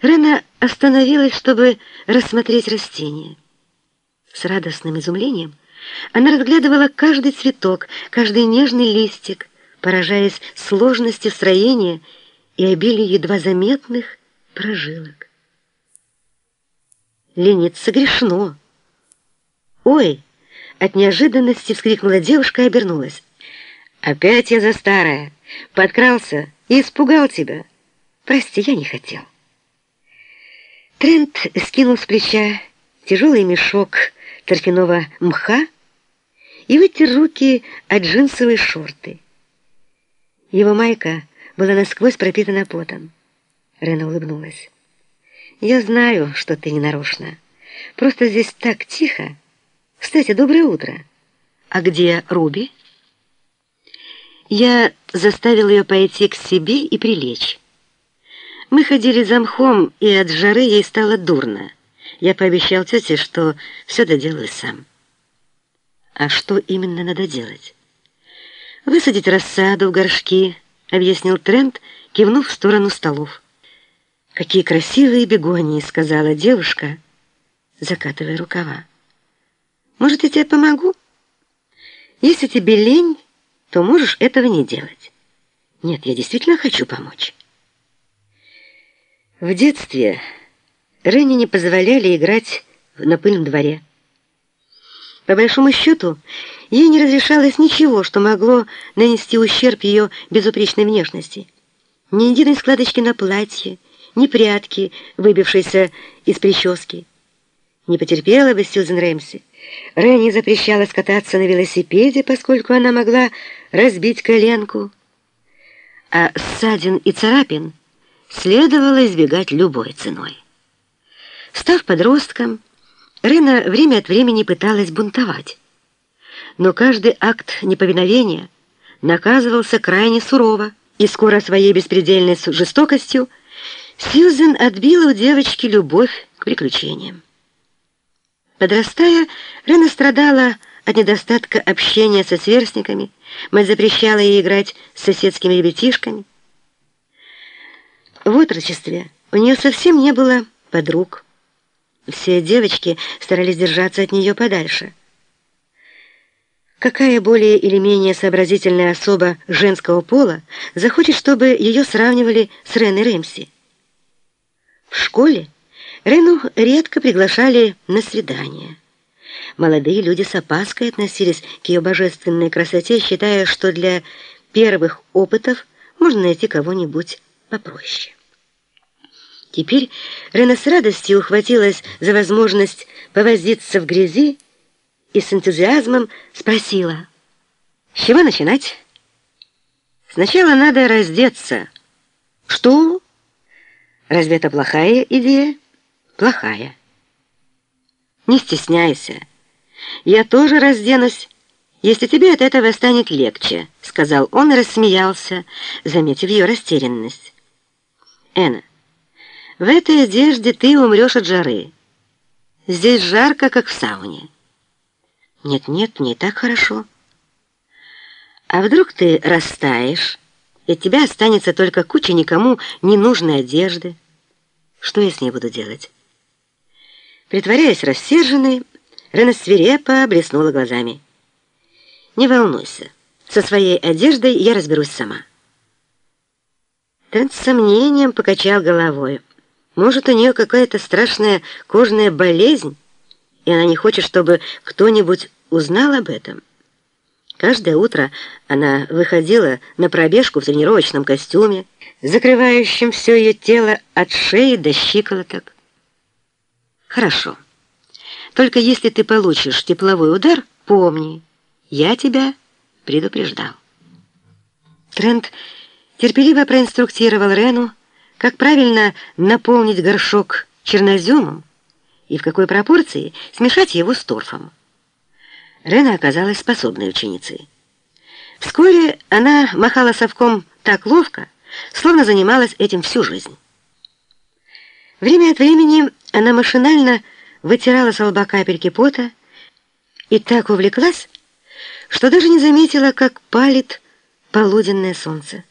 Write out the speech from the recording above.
Рена остановилась, чтобы рассмотреть растение. С радостным изумлением она разглядывала каждый цветок, каждый нежный листик, поражаясь сложности строения и обилию едва заметных прожилок. Лениться грешно. «Ой!» — от неожиданности вскрикнула девушка и обернулась. «Опять я за старая! Подкрался и испугал тебя! Прости, я не хотел!» Трент скинул с плеча тяжелый мешок торфяного мха и вытер руки от джинсовой шорты. Его майка была насквозь пропитана потом. Рена улыбнулась. «Я знаю, что ты не нарочно. Просто здесь так тихо. Кстати, доброе утро. А где Руби?» Я заставил ее пойти к себе и прилечь. Мы ходили за мхом, и от жары ей стало дурно. Я пообещал тете, что все доделаю сам. А что именно надо делать? Высадить рассаду в горшки, объяснил Трент, кивнув в сторону столов. «Какие красивые бегонии!» — сказала девушка, закатывая рукава. «Может, я тебе помогу? Если тебе лень, то можешь этого не делать. Нет, я действительно хочу помочь». В детстве Рене не позволяли играть на пыльном дворе. По большому счету, ей не разрешалось ничего, что могло нанести ущерб ее безупречной внешности. Ни единой складочки на платье, ни прятки, выбившейся из прически. Не потерпела бы Сьюзен Рэмси. Ренни запрещалась кататься на велосипеде, поскольку она могла разбить коленку. А ссадин и царапин следовало избегать любой ценой. Став подростком, Рена время от времени пыталась бунтовать. Но каждый акт неповиновения наказывался крайне сурово, и скоро своей беспредельной жестокостью Сьюзен отбила у девочки любовь к приключениям. Подрастая, Рена страдала от недостатка общения со сверстниками, мать запрещала ей играть с соседскими ребятишками, в отрочестве у нее совсем не было подруг. Все девочки старались держаться от нее подальше. Какая более или менее сообразительная особа женского пола захочет, чтобы ее сравнивали с Реной Рэмси? В школе Рену редко приглашали на свидания. Молодые люди с опаской относились к ее божественной красоте, считая, что для первых опытов можно найти кого-нибудь попроще. Теперь Рена с радостью ухватилась за возможность повозиться в грязи и с энтузиазмом спросила, «С чего начинать?» «Сначала надо раздеться». «Что? Разве это плохая идея?» «Плохая». «Не стесняйся. Я тоже разденусь, если тебе от этого станет легче», сказал он и рассмеялся, заметив ее растерянность. «Энна, в этой одежде ты умрешь от жары. Здесь жарко, как в сауне. Нет-нет, не так хорошо. А вдруг ты растаешь, и от тебя останется только куча никому ненужной одежды? Что я с ней буду делать? Притворяясь рассерженной, Рена свирепо блеснула глазами. «Не волнуйся, со своей одеждой я разберусь сама». Трент с сомнением покачал головой. Может, у нее какая-то страшная кожная болезнь, и она не хочет, чтобы кто-нибудь узнал об этом. Каждое утро она выходила на пробежку в тренировочном костюме, закрывающем все ее тело от шеи до щиколоток. Хорошо. Только если ты получишь тепловой удар, помни, я тебя предупреждал. Трент терпеливо проинструктировал Рену, как правильно наполнить горшок черноземом и в какой пропорции смешать его с торфом. Рена оказалась способной ученицей. Вскоре она махала совком так ловко, словно занималась этим всю жизнь. Время от времени она машинально вытирала с лба капельки пота и так увлеклась, что даже не заметила, как палит полуденное солнце.